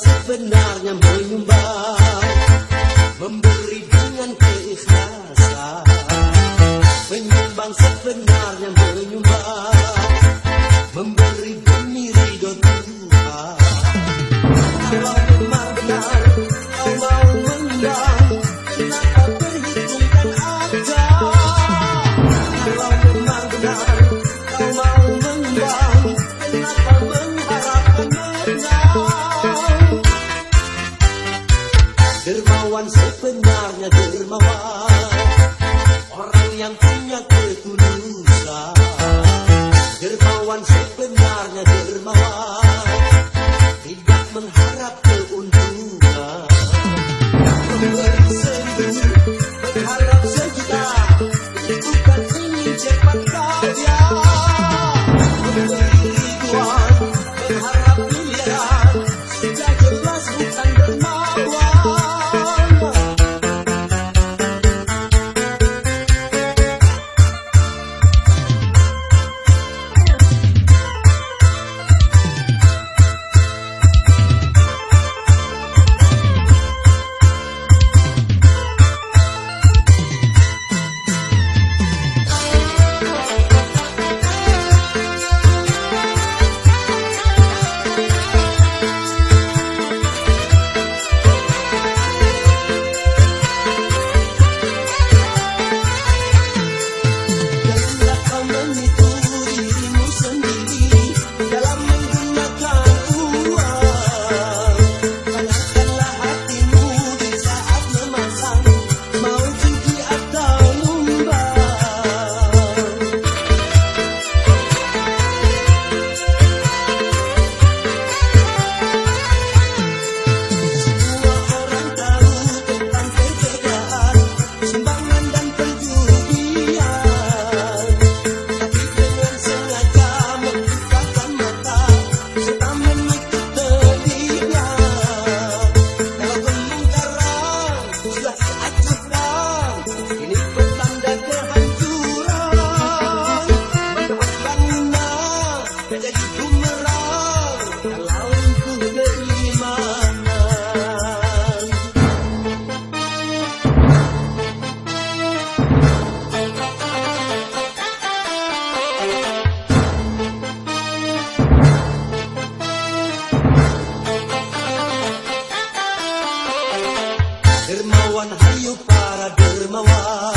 Sebenarnya menyumbang Memberi dengan keikhlasan. Menyumbang sebenarnya menyumbang Memberi demi ridho Tuhan. Kalau memang benar kau mau Dermawan sebenarnya dermawan. Orang yang punya ketulusan. Dermawan sebenarnya dermawan. Tidak mengharap keuntungan. Seribu Berharap sejuta. Itu kan ingin cepat kaya Memberi ribuan Berharap Dermawan hayu para dermawan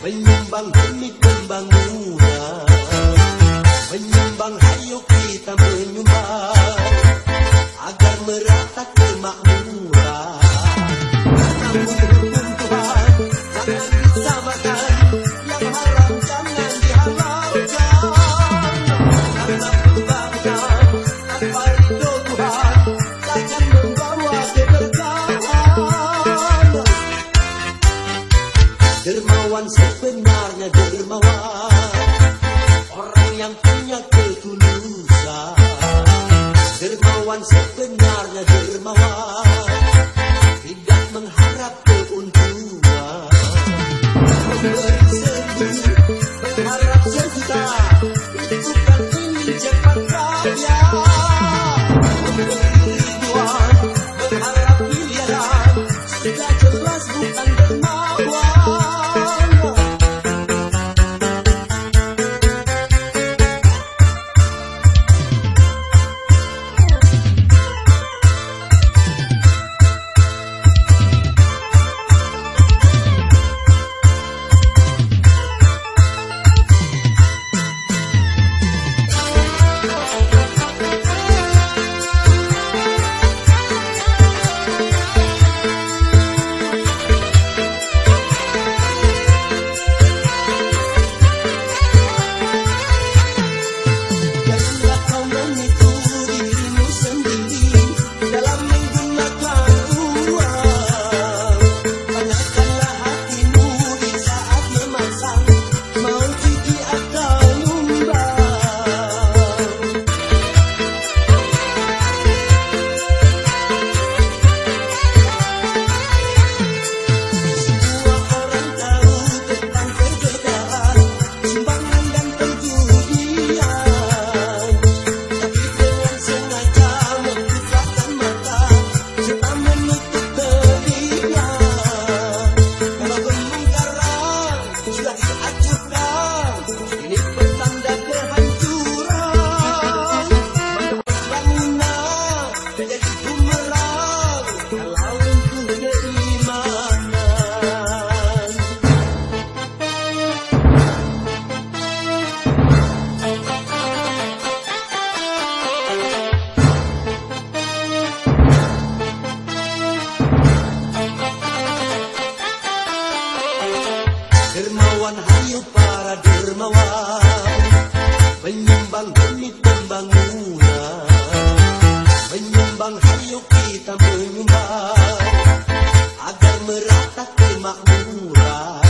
Menyumbang demi pembangunan Menyumbang hayu kita menyumbang Dermawan sebenarnya dermawan Tidak mengharap keuntungan Memberi relawan Menyumbang demi pembangunan. Menyumbang hayo kita menyumbang. Agar merata kemakmuran.